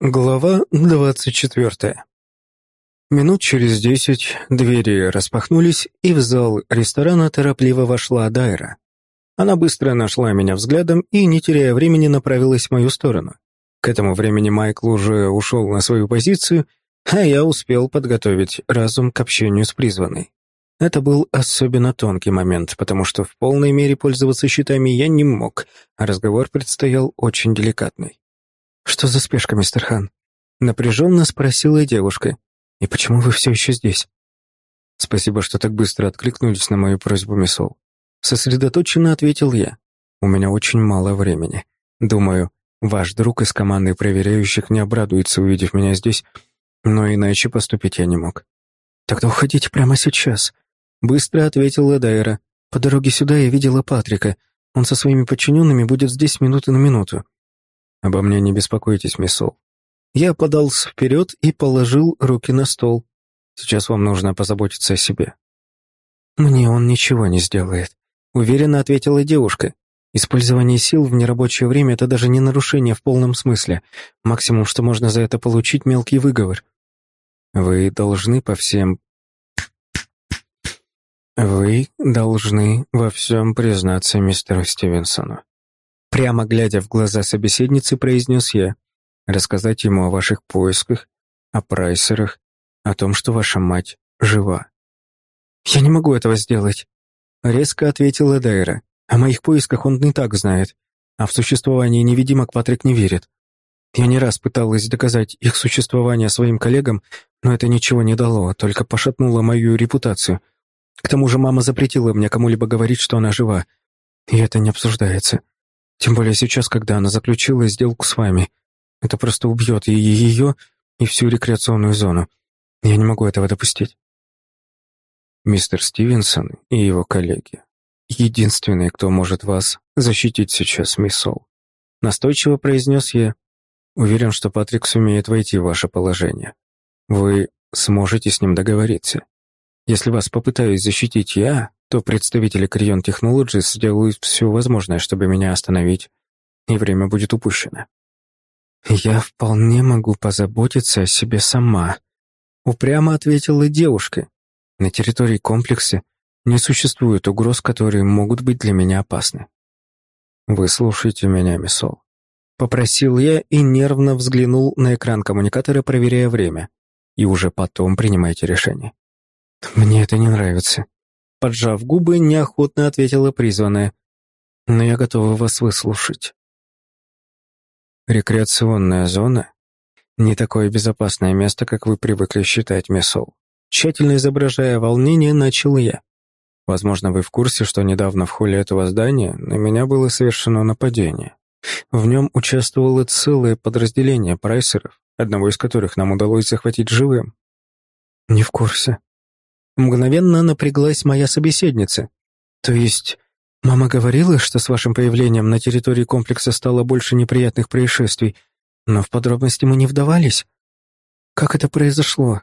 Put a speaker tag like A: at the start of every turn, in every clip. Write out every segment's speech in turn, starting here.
A: Глава двадцать четвертая. Минут через десять двери распахнулись, и в зал ресторана торопливо вошла Дайра. Она быстро нашла меня взглядом и, не теряя времени, направилась в мою сторону. К этому времени Майкл уже ушел на свою позицию, а я успел подготовить разум к общению с призванной. Это был особенно тонкий момент, потому что в полной мере пользоваться щитами я не мог, а разговор предстоял очень деликатный. «Что за спешка, мистер Хан?» Напряженно спросила девушка. «И почему вы все еще здесь?» «Спасибо, что так быстро откликнулись на мою просьбу, миссол». Сосредоточенно ответил я. «У меня очень мало времени. Думаю, ваш друг из команды проверяющих не обрадуется, увидев меня здесь, но иначе поступить я не мог». «Тогда уходите прямо сейчас», — быстро ответила Дайра. «По дороге сюда я видела Патрика. Он со своими подчиненными будет здесь минуты на минуту. Обо мне не беспокойтесь, мисс Сол. Я подался вперед и положил руки на стол. Сейчас вам нужно позаботиться о себе. Мне он ничего не сделает, уверенно ответила девушка. Использование сил в нерабочее время это даже не нарушение в полном смысле. Максимум, что можно за это получить, мелкий выговор. Вы должны по всем вы должны во всем признаться мистеру Стивенсону. Прямо глядя в глаза собеседницы, произнес я. Рассказать ему о ваших поисках, о прайсерах, о том, что ваша мать жива. «Я не могу этого сделать», — резко ответила Дайра. «О моих поисках он не так знает, а в существование невидимок Патрик не верит. Я не раз пыталась доказать их существование своим коллегам, но это ничего не дало, только пошатнуло мою репутацию. К тому же мама запретила мне кому-либо говорить, что она жива, и это не обсуждается. Тем более сейчас, когда она заключила сделку с вами. Это просто убьет и ее, и всю рекреационную зону. Я не могу этого допустить. Мистер Стивенсон и его коллеги. Единственные, кто может вас защитить сейчас, мисс Сол. Настойчиво произнес я. Уверен, что Патрик сумеет войти в ваше положение. Вы сможете с ним договориться. Если вас попытаюсь защитить я, то представители Крион Technologies сделают все возможное, чтобы меня остановить, и время будет упущено. «Я вполне могу позаботиться о себе сама», — упрямо ответила девушка. «На территории комплекса не существует угроз, которые могут быть для меня опасны». «Вы слушайте меня, Мисол», — попросил я и нервно взглянул на экран коммуникатора, проверяя время. «И уже потом принимайте решение». «Мне это не нравится», Поджав губы, неохотно ответила призванная. «Но я готова вас выслушать». «Рекреационная зона?» «Не такое безопасное место, как вы привыкли считать, Мессол». Тщательно изображая волнение, начал я. «Возможно, вы в курсе, что недавно в холле этого здания на меня было совершено нападение. В нем участвовало целое подразделение прайсеров, одного из которых нам удалось захватить живым». «Не в курсе», Мгновенно напряглась моя собеседница. То есть, мама говорила, что с вашим появлением на территории комплекса стало больше неприятных происшествий, но в подробности мы не вдавались. Как это произошло?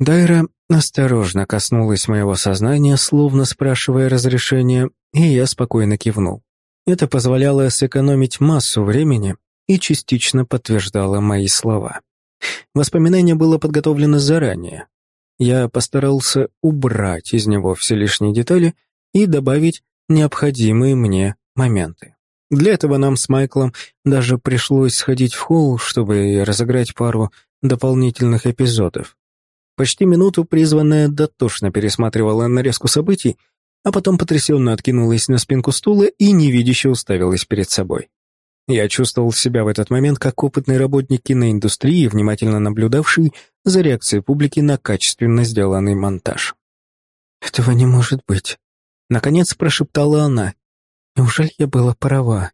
A: Дайра осторожно коснулась моего сознания, словно спрашивая разрешения, и я спокойно кивнул. Это позволяло сэкономить массу времени и частично подтверждало мои слова. Воспоминание было подготовлено заранее, я постарался убрать из него все лишние детали и добавить необходимые мне моменты. Для этого нам с Майклом даже пришлось сходить в холл, чтобы разыграть пару дополнительных эпизодов. Почти минуту призванная дотошно пересматривала нарезку событий, а потом потрясенно откинулась на спинку стула и невидяще уставилась перед собой. Я чувствовал себя в этот момент как опытный работник киноиндустрии, внимательно наблюдавший за реакцией публики на качественно сделанный монтаж. «Этого не может быть», — наконец прошептала она. «Неужели я была права?»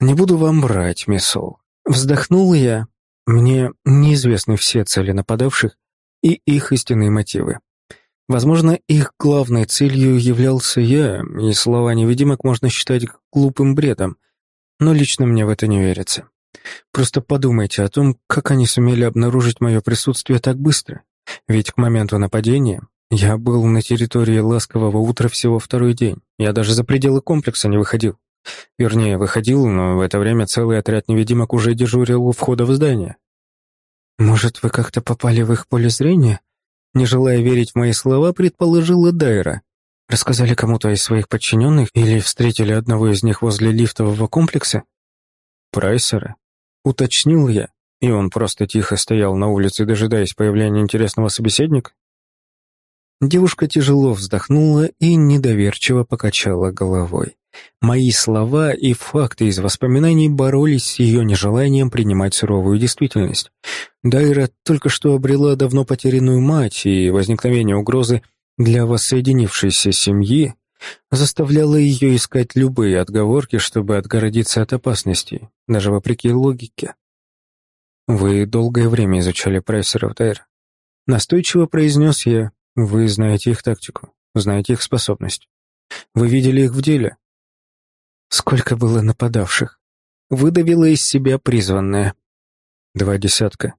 A: «Не буду вам врать, миссол». Вздохнул я. Мне неизвестны все цели нападавших и их истинные мотивы. Возможно, их главной целью являлся я, и слова невидимок можно считать глупым бредом, но лично мне в это не верится. Просто подумайте о том, как они сумели обнаружить мое присутствие так быстро. Ведь к моменту нападения я был на территории ласкового утра всего второй день. Я даже за пределы комплекса не выходил. Вернее, выходил, но в это время целый отряд невидимок уже дежурил у входа в здание. «Может, вы как-то попали в их поле зрения?» Не желая верить в мои слова, предположила Дайра. Рассказали кому-то из своих подчиненных или встретили одного из них возле лифтового комплекса? Прайсера? Уточнил я, и он просто тихо стоял на улице, дожидаясь появления интересного собеседника? Девушка тяжело вздохнула и недоверчиво покачала головой. Мои слова и факты из воспоминаний боролись с ее нежеланием принимать суровую действительность. Дайра только что обрела давно потерянную мать, и возникновение угрозы для воссоединившейся семьи заставляло ее искать любые отговорки, чтобы отгородиться от опасностей, даже вопреки логике. «Вы долгое время изучали прессеров, Дайра?» Настойчиво произнес я. «Вы знаете их тактику, знаете их способность. Вы видели их в деле, Сколько было нападавших? Выдавила из себя призванная. Два десятка.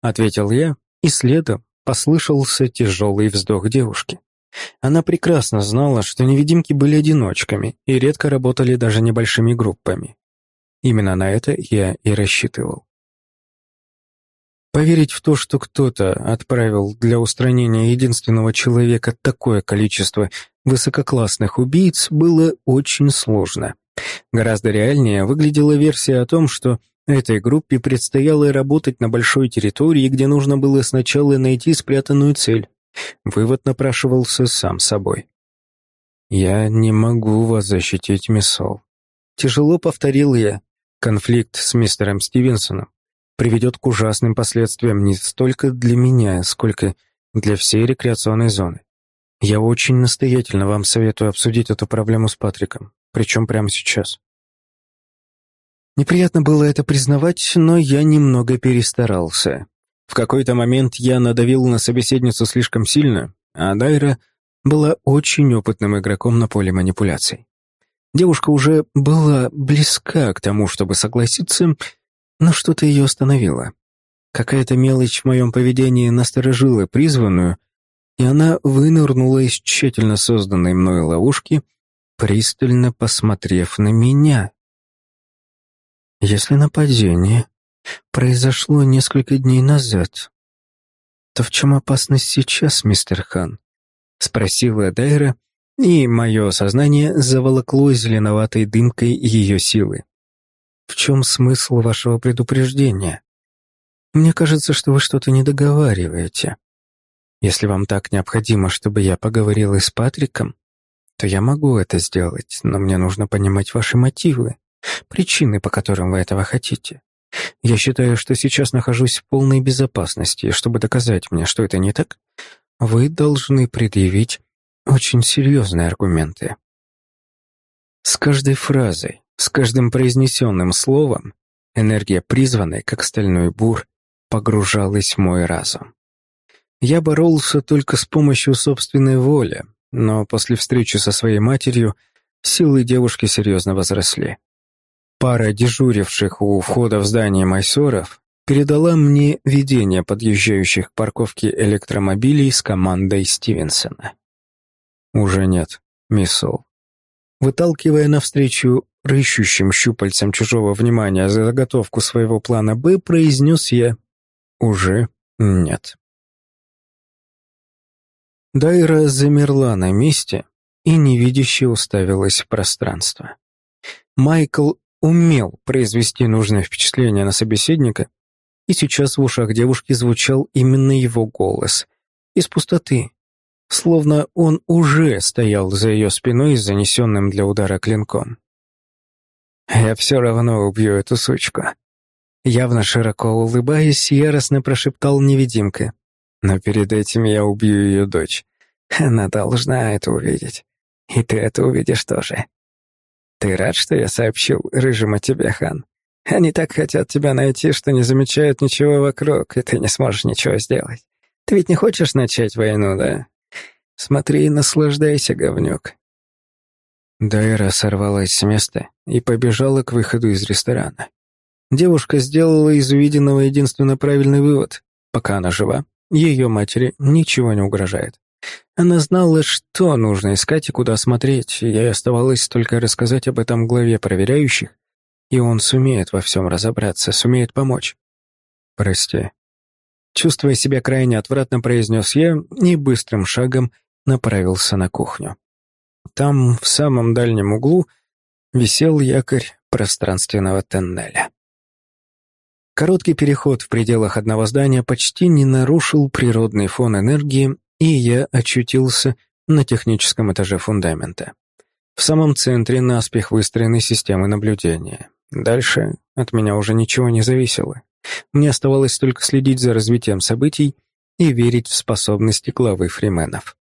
A: Ответил я, и следом послышался тяжелый вздох девушки. Она прекрасно знала, что невидимки были одиночками и редко работали даже небольшими группами. Именно на это я и рассчитывал. Поверить в то, что кто-то отправил для устранения единственного человека такое количество высококлассных убийц, было очень сложно. Гораздо реальнее выглядела версия о том, что этой группе предстояло работать на большой территории, где нужно было сначала найти спрятанную цель. Вывод напрашивался сам собой. «Я не могу вас защитить, миссол». Тяжело повторил я. Конфликт с мистером Стивенсоном приведет к ужасным последствиям не столько для меня, сколько для всей рекреационной зоны. Я очень настоятельно вам советую обсудить эту проблему с Патриком причем прямо сейчас. Неприятно было это признавать, но я немного перестарался. В какой-то момент я надавил на собеседницу слишком сильно, а Дайра была очень опытным игроком на поле манипуляций. Девушка уже была близка к тому, чтобы согласиться, но что-то ее остановило. Какая-то мелочь в моем поведении насторожила призванную, и она вынырнула из тщательно созданной мной ловушки пристально посмотрев на меня. Если нападение произошло несколько дней назад, то в чем опасность сейчас, мистер Хан? Спросила Дайра, и мое сознание заволокло зеленоватой дымкой ее силы. В чем смысл вашего предупреждения? Мне кажется, что вы что-то не договариваете. Если вам так необходимо, чтобы я поговорила с Патриком, то я могу это сделать, но мне нужно понимать ваши мотивы, причины, по которым вы этого хотите. Я считаю, что сейчас нахожусь в полной безопасности, и чтобы доказать мне, что это не так, вы должны предъявить очень серьезные аргументы. С каждой фразой, с каждым произнесенным словом энергия призванной, как стальной бур, погружалась в мой разум. Я боролся только с помощью собственной воли, но после встречи со своей матерью силы девушки серьезно возросли. Пара дежуривших у входа в здание майсоров передала мне видение подъезжающих к парковке электромобилей с командой Стивенсона. «Уже нет, мисс Сол». Выталкивая навстречу рыщущим щупальцем чужого внимания за заготовку своего плана «Б», произнес я «Уже нет». Дайра замерла на месте и невидяще уставилась в пространство. Майкл умел произвести нужное впечатление на собеседника, и сейчас в ушах девушки звучал именно его голос, из пустоты, словно он уже стоял за ее спиной с занесенным для удара клинком. «Я все равно убью эту сучку», Явно широко улыбаясь, яростно прошептал невидимка. Но перед этим я убью ее дочь. Она должна это увидеть. И ты это увидишь тоже. Ты рад, что я сообщил Рыжим о тебе, Хан? Они так хотят тебя найти, что не замечают ничего вокруг, и ты не сможешь ничего сделать. Ты ведь не хочешь начать войну, да? Смотри и наслаждайся, говнюк. Дайра сорвалась с места и побежала к выходу из ресторана. Девушка сделала из увиденного единственно правильный вывод. Пока она жива, ее матери ничего не угрожает. Она знала, что нужно искать и куда смотреть, ей оставалось только рассказать об этом главе проверяющих, и он сумеет во всем разобраться, сумеет помочь. «Прости». Чувствуя себя крайне отвратно, произнес я и быстрым шагом направился на кухню. Там, в самом дальнем углу, висел якорь пространственного тоннеля. Короткий переход в пределах одного здания почти не нарушил природный фон энергии, и я очутился на техническом этаже фундамента. В самом центре наспех выстроены системы наблюдения. Дальше от меня уже ничего не зависело. Мне оставалось только следить за развитием событий и верить в способности главы фрименов.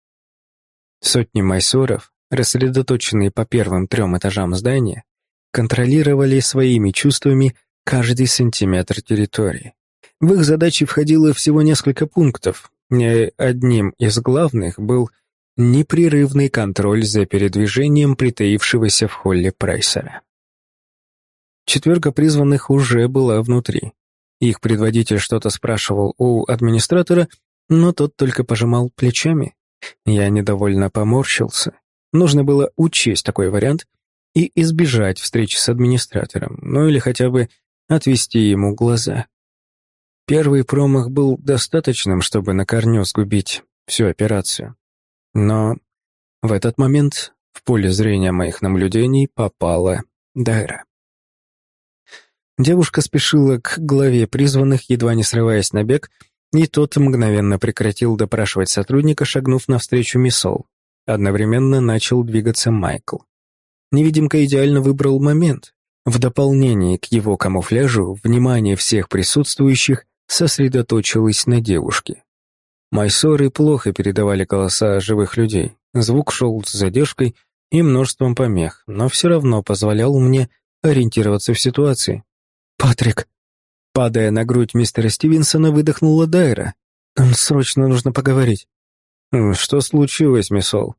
A: Сотни майсоров, рассредоточенные по первым трем этажам здания, контролировали своими чувствами каждый сантиметр территории. В их задачи входило всего несколько пунктов, одним из главных был непрерывный контроль за передвижением притаившегося в холле Прайсера. Четверка призванных уже была внутри. Их предводитель что-то спрашивал у администратора, но тот только пожимал плечами. Я недовольно поморщился. Нужно было учесть такой вариант и избежать встречи с администратором, ну или хотя бы отвести ему глаза. Первый промах был достаточным, чтобы на корню сгубить всю операцию. Но в этот момент в поле зрения моих наблюдений попала Дайра. Девушка спешила к главе призванных, едва не срываясь на бег, и тот мгновенно прекратил допрашивать сотрудника, шагнув навстречу Мисол. Одновременно начал двигаться Майкл. Невидимка идеально выбрал момент. В дополнение к его камуфляжу, внимание всех присутствующих сосредоточилось на девушке. Майсоры плохо передавали голоса живых людей. Звук шел с задержкой и множеством помех, но все равно позволял мне ориентироваться в ситуации. «Патрик!» Падая на грудь мистера Стивенсона, выдохнула Дайра. «Нам срочно нужно поговорить». «Что случилось, миссол?»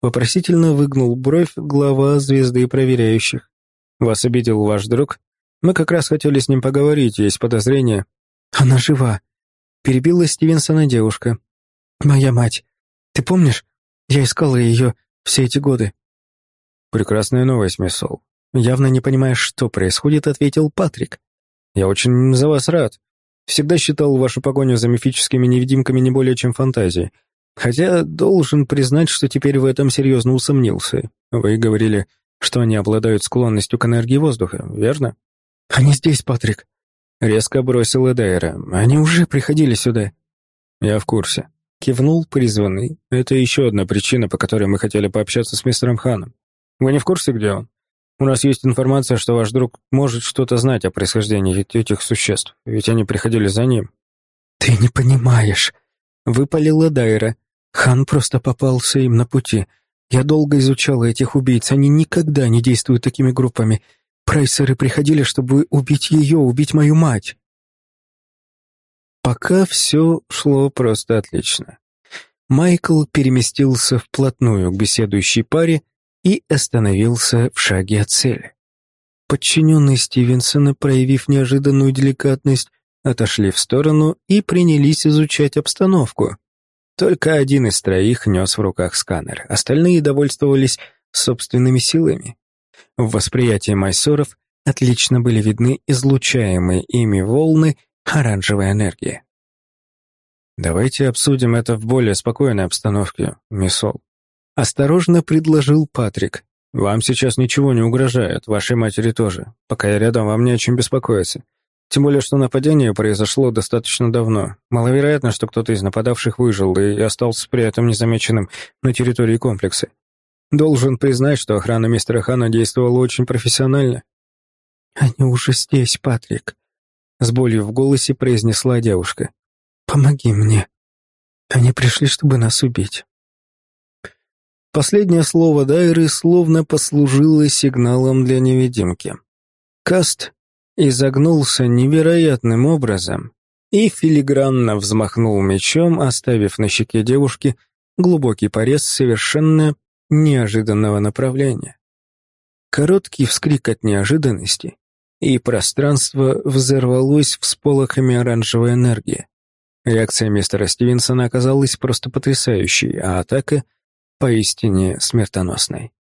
A: Вопросительно выгнул бровь глава звезды проверяющих. Вас обидел ваш друг? Мы как раз хотели с ним поговорить, есть подозрение». «Она жива», — перебила Стивенсона девушка. «Моя мать. Ты помнишь? Я искала ее все эти годы». «Прекрасная новость, мисс Сол. Явно не понимая, что происходит, ответил Патрик. «Я очень за вас рад. Всегда считал вашу погоню за мифическими невидимками не более чем фантазией. Хотя должен признать, что теперь в этом серьезно усомнился. Вы говорили, что они обладают склонностью к энергии воздуха, верно? Они здесь, Патрик. Резко бросила Дайра. Они уже приходили сюда. Я в курсе. Кивнул призванный. Это еще одна причина, по которой мы хотели пообщаться с мистером Ханом. Вы не в курсе, где он? У нас есть информация, что ваш друг может что-то знать о происхождении этих существ, ведь они приходили за ним. Ты не понимаешь, выпалила Дайра. Хан просто попался им на пути. Я долго изучала этих убийц, они никогда не действуют такими группами. Прайсеры приходили, чтобы убить ее, убить мою мать. Пока все шло просто отлично. Майкл переместился вплотную к беседующей паре и остановился в шаге от цели. Подчиненные Стивенсона, проявив неожиданную деликатность, отошли в сторону и принялись изучать обстановку. Только один из троих нес в руках сканер, остальные довольствовались собственными силами. В восприятии майсоров отлично были видны излучаемые ими волны оранжевой энергии. «Давайте обсудим это в более спокойной обстановке, миссол», — осторожно предложил Патрик. «Вам сейчас ничего не угрожает, вашей матери тоже. Пока я рядом, вам не о чем беспокоиться. Тем более, что нападение произошло достаточно давно. Маловероятно, что кто-то из нападавших выжил и остался при этом незамеченным на территории комплекса. Должен признать, что охрана мистера Хана действовала очень профессионально. «Они уже здесь, Патрик», — с болью в голосе произнесла девушка. «Помоги мне. Они пришли, чтобы нас убить». Последнее слово Дайры словно послужило сигналом для невидимки. Каст изогнулся невероятным образом и филигранно взмахнул мечом, оставив на щеке девушки глубокий порез совершенно неожиданного направления. Короткий вскрик от неожиданности, и пространство взорвалось всполохами оранжевой энергии. Реакция мистера Стивенсона оказалась просто потрясающей, а атака — поистине смертоносной.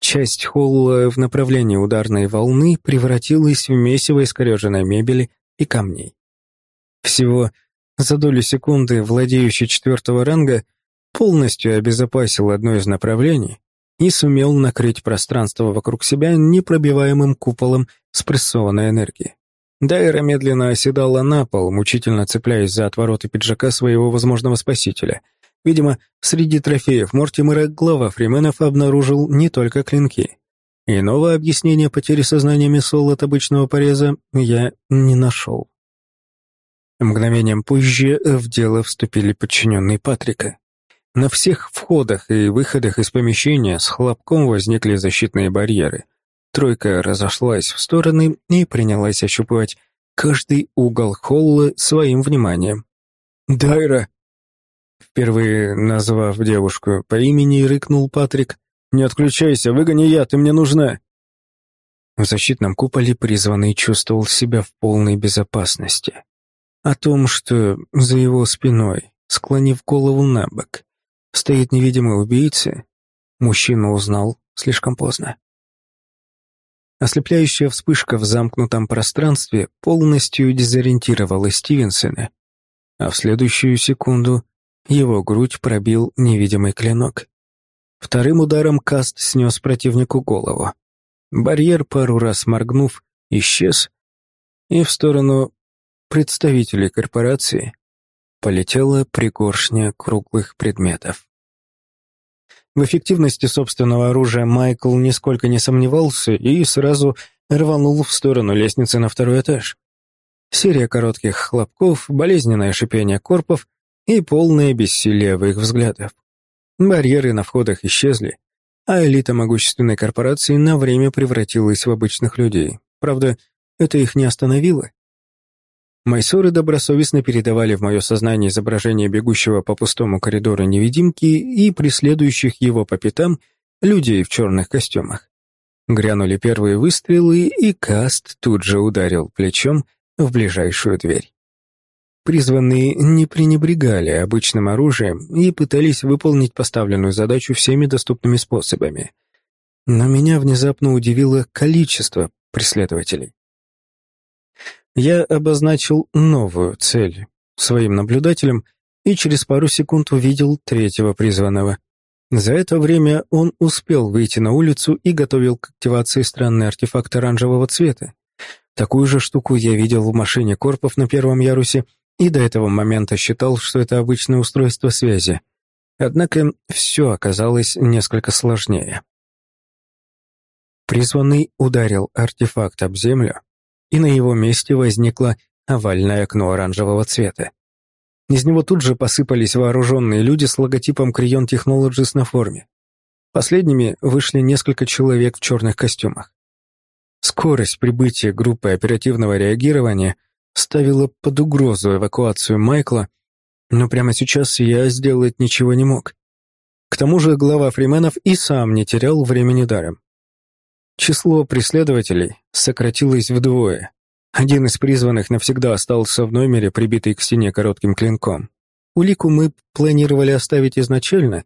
A: Часть холла в направлении ударной волны превратилась в месиво искореженной мебели и камней. Всего за долю секунды владеющий четвертого ранга полностью обезопасил одно из направлений и сумел накрыть пространство вокруг себя непробиваемым куполом спрессованной энергии. Дайра медленно оседала на пол, мучительно цепляясь за отвороты пиджака своего возможного спасителя. Видимо, среди трофеев Мортимера глава Фрименов обнаружил не только клинки. Иного объяснения потери сознания Мессол от обычного пореза я не нашел. Мгновением позже в дело вступили подчиненные Патрика. На всех входах и выходах из помещения с хлопком возникли защитные барьеры. Тройка разошлась в стороны и принялась ощупывать каждый угол холла своим вниманием. «Дайра!» Впервые назвав девушку по имени, рыкнул Патрик. «Не отключайся, выгони я, ты мне нужна!» В защитном куполе призванный чувствовал себя в полной безопасности. О том, что за его спиной, склонив голову на бок, стоит невидимый убийца, мужчина узнал слишком поздно. Ослепляющая вспышка в замкнутом пространстве полностью дезориентировала Стивенсона, а в следующую секунду его грудь пробил невидимый клинок. Вторым ударом каст снес противнику голову. Барьер, пару раз моргнув, исчез, и в сторону представителей корпорации полетела пригоршня круглых предметов. В эффективности собственного оружия Майкл нисколько не сомневался и сразу рванул в сторону лестницы на второй этаж. Серия коротких хлопков, болезненное шипение корпов и полное бессилие в их взглядах. Барьеры на входах исчезли, а элита могущественной корпорации на время превратилась в обычных людей. Правда, это их не остановило. Майсоры добросовестно передавали в мое сознание изображение бегущего по пустому коридору невидимки и преследующих его по пятам людей в черных костюмах. Грянули первые выстрелы, и Каст тут же ударил плечом в ближайшую дверь. Призванные не пренебрегали обычным оружием и пытались выполнить поставленную задачу всеми доступными способами. Но меня внезапно удивило количество преследователей. Я обозначил новую цель своим наблюдателям и через пару секунд увидел третьего призванного. За это время он успел выйти на улицу и готовил к активации странный артефакт оранжевого цвета. Такую же штуку я видел в машине Корпов на первом ярусе и до этого момента считал, что это обычное устройство связи. Однако все оказалось несколько сложнее. Призванный ударил артефакт об землю, и на его месте возникло овальное окно оранжевого цвета. Из него тут же посыпались вооруженные люди с логотипом Крион Technologies на форме. Последними вышли несколько человек в черных костюмах. Скорость прибытия группы оперативного реагирования ставила под угрозу эвакуацию Майкла, но прямо сейчас я сделать ничего не мог. К тому же глава Фрименов и сам не терял времени даром. Число преследователей сократилось вдвое. Один из призванных навсегда остался в номере, прибитый к стене коротким клинком. Улику мы планировали оставить изначально,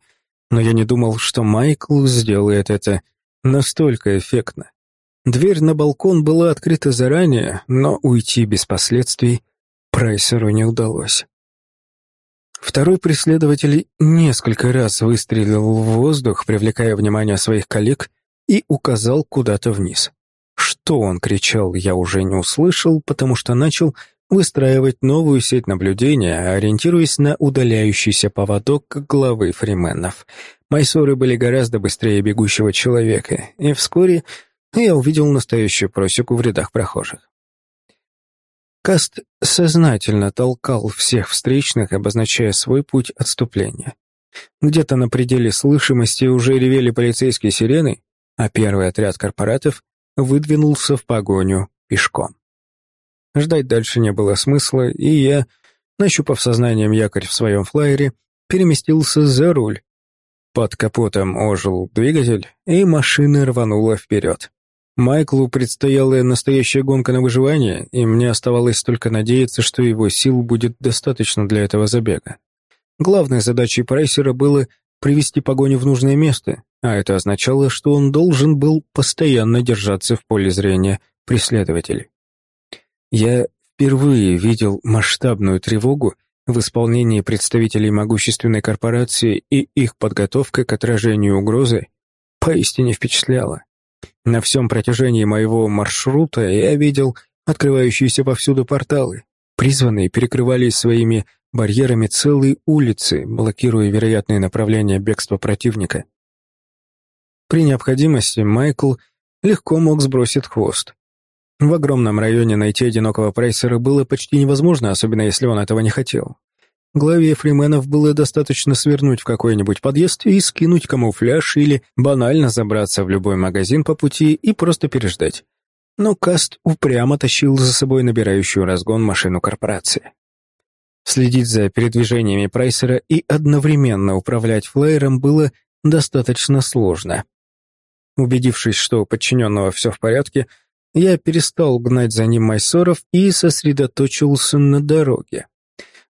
A: но я не думал, что Майкл сделает это настолько эффектно. Дверь на балкон была открыта заранее, но уйти без последствий Прайсеру не удалось. Второй преследователь несколько раз выстрелил в воздух, привлекая внимание своих коллег, и указал куда-то вниз. Что он кричал, я уже не услышал, потому что начал выстраивать новую сеть наблюдения, ориентируясь на удаляющийся поводок главы фрименов. Майсоры были гораздо быстрее бегущего человека, и вскоре я увидел настоящую просеку в рядах прохожих. Каст сознательно толкал всех встречных, обозначая свой путь отступления. Где-то на пределе слышимости уже ревели полицейские сирены, а первый отряд корпоратов выдвинулся в погоню пешком. Ждать дальше не было смысла, и я, нащупав сознанием якорь в своем флайере, переместился за руль. Под капотом ожил двигатель, и машина рванула вперед. Майклу предстояла настоящая гонка на выживание, и мне оставалось только надеяться, что его сил будет достаточно для этого забега. Главной задачей Прайсера было привести погоню в нужное место, а это означало, что он должен был постоянно держаться в поле зрения преследователей. Я впервые видел масштабную тревогу в исполнении представителей могущественной корпорации, и их подготовка к отражению угрозы поистине впечатляла. На всем протяжении моего маршрута я видел открывающиеся повсюду порталы. Призванные перекрывали своими барьерами целые улицы, блокируя вероятные направления бегства противника. При необходимости Майкл легко мог сбросить хвост. В огромном районе найти одинокого прайсера было почти невозможно, особенно если он этого не хотел. Главе фрименов было достаточно свернуть в какой-нибудь подъезд и скинуть камуфляж или банально забраться в любой магазин по пути и просто переждать. Но Каст упрямо тащил за собой набирающую разгон машину корпорации. Следить за передвижениями Прайсера и одновременно управлять флайером было достаточно сложно. Убедившись, что у подчиненного все в порядке, я перестал гнать за ним Майсоров и сосредоточился на дороге.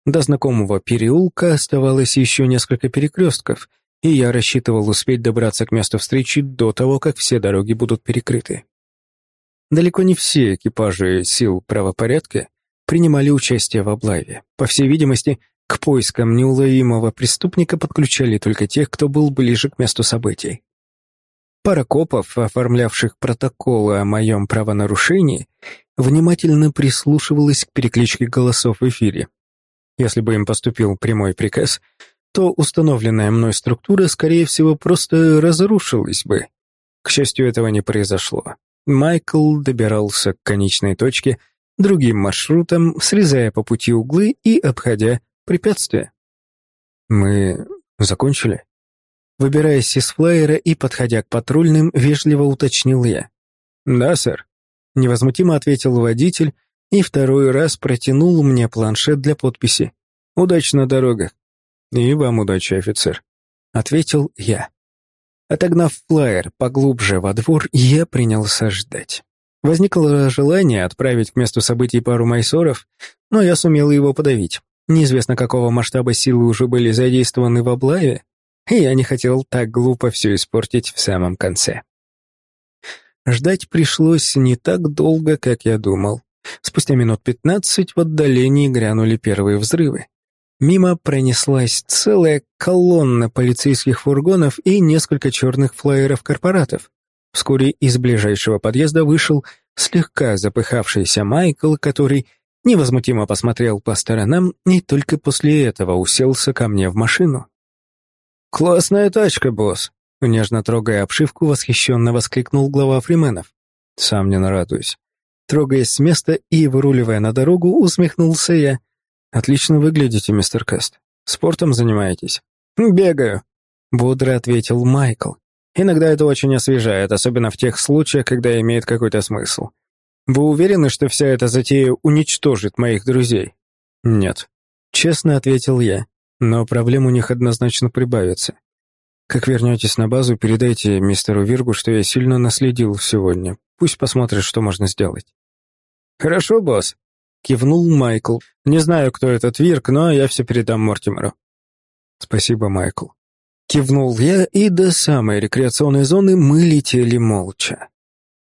A: До знакомого переулка оставалось еще несколько перекрестков, и я рассчитывал успеть добраться к месту встречи до того, как все дороги будут перекрыты. Далеко не все экипажи сил правопорядка принимали участие в облаве. По всей видимости, к поискам неуловимого преступника подключали только тех, кто был ближе к месту событий. Пара копов, оформлявших протоколы о моем правонарушении, внимательно прислушивалась к перекличке голосов в эфире. Если бы им поступил прямой приказ, то установленная мной структура, скорее всего, просто разрушилась бы. К счастью, этого не произошло. Майкл добирался к конечной точке другим маршрутом, срезая по пути углы и обходя препятствия. «Мы закончили?» Выбираясь из флайера и подходя к патрульным, вежливо уточнил я. «Да, сэр», — невозмутимо ответил водитель, и второй раз протянул мне планшет для подписи. «Удачи на дорогах». «И вам удачи, офицер», — ответил я. Отогнав флаер поглубже во двор, я принялся ждать. Возникло желание отправить к месту событий пару майсоров, но я сумел его подавить. Неизвестно, какого масштаба силы уже были задействованы в облаве, я не хотел так глупо все испортить в самом конце. Ждать пришлось не так долго, как я думал. Спустя минут пятнадцать в отдалении грянули первые взрывы. Мимо пронеслась целая колонна полицейских фургонов и несколько черных флайеров-корпоратов. Вскоре из ближайшего подъезда вышел слегка запыхавшийся Майкл, который невозмутимо посмотрел по сторонам и только после этого уселся ко мне в машину. «Классная тачка, босс!» Нежно трогая обшивку, восхищенно воскликнул глава Фрименов. «Сам не нарадуюсь». Трогаясь с места и выруливая на дорогу, усмехнулся я. «Отлично выглядите, мистер Каст. Спортом занимаетесь?» «Бегаю», — бодро ответил Майкл. «Иногда это очень освежает, особенно в тех случаях, когда имеет какой-то смысл. Вы уверены, что вся эта затея уничтожит моих друзей?» «Нет», — честно ответил я, «но проблем у них однозначно прибавится. Как вернетесь на базу, передайте мистеру Виргу, что я сильно наследил сегодня. Пусть посмотрит, что можно сделать». «Хорошо, босс», — кивнул Майкл. «Не знаю, кто этот Вирк, но я все передам Мортимеру». «Спасибо, Майкл». Кивнул я, и до самой рекреационной зоны мы летели молча.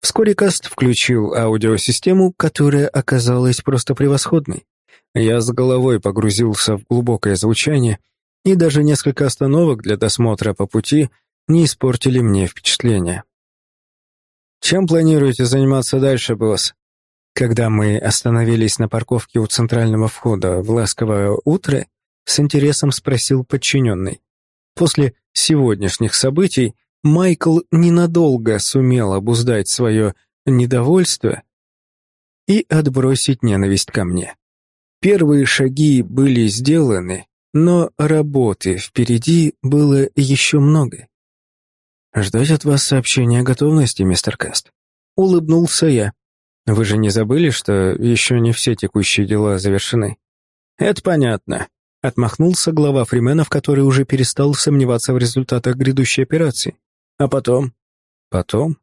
A: Вскоре Каст включил аудиосистему, которая оказалась просто превосходной. Я с головой погрузился в глубокое звучание, и даже несколько остановок для досмотра по пути не испортили мне впечатление. «Чем планируете заниматься дальше, босс?» Когда мы остановились на парковке у центрального входа в ласковое утро, с интересом спросил подчиненный. После сегодняшних событий Майкл ненадолго сумел обуздать свое недовольство и отбросить ненависть ко мне. Первые шаги были сделаны, но работы впереди было еще много. «Ждать от вас сообщения о готовности, мистер Каст?» Улыбнулся я. Вы же не забыли, что еще не все текущие дела завершены? Это понятно. Отмахнулся глава Фрименов, который уже перестал сомневаться в результатах грядущей операции. А потом? Потом?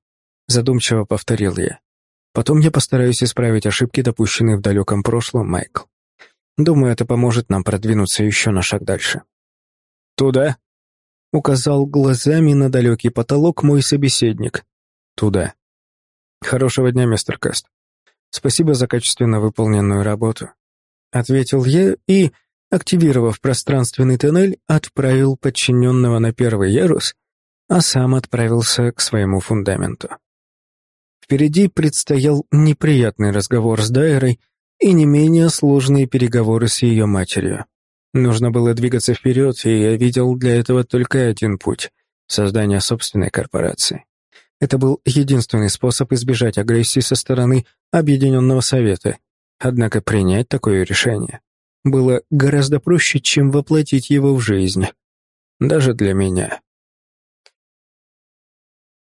A: Задумчиво повторил я. Потом я постараюсь исправить ошибки, допущенные в далеком прошлом, Майкл. Думаю, это поможет нам продвинуться еще на шаг дальше. «Туда?» — указал глазами на далекий потолок мой собеседник. «Туда». «Хорошего дня, мистер Каст. Спасибо за качественно выполненную работу», — ответил я и, активировав пространственный тоннель, отправил подчиненного на первый ярус, а сам отправился к своему фундаменту. Впереди предстоял неприятный разговор с Дайрой и не менее сложные переговоры с ее матерью. Нужно было двигаться вперед, и я видел для этого только один путь — создание собственной корпорации. Это был единственный способ избежать агрессии со стороны Объединенного Совета. Однако принять такое решение было гораздо проще, чем воплотить его в жизнь. Даже для меня.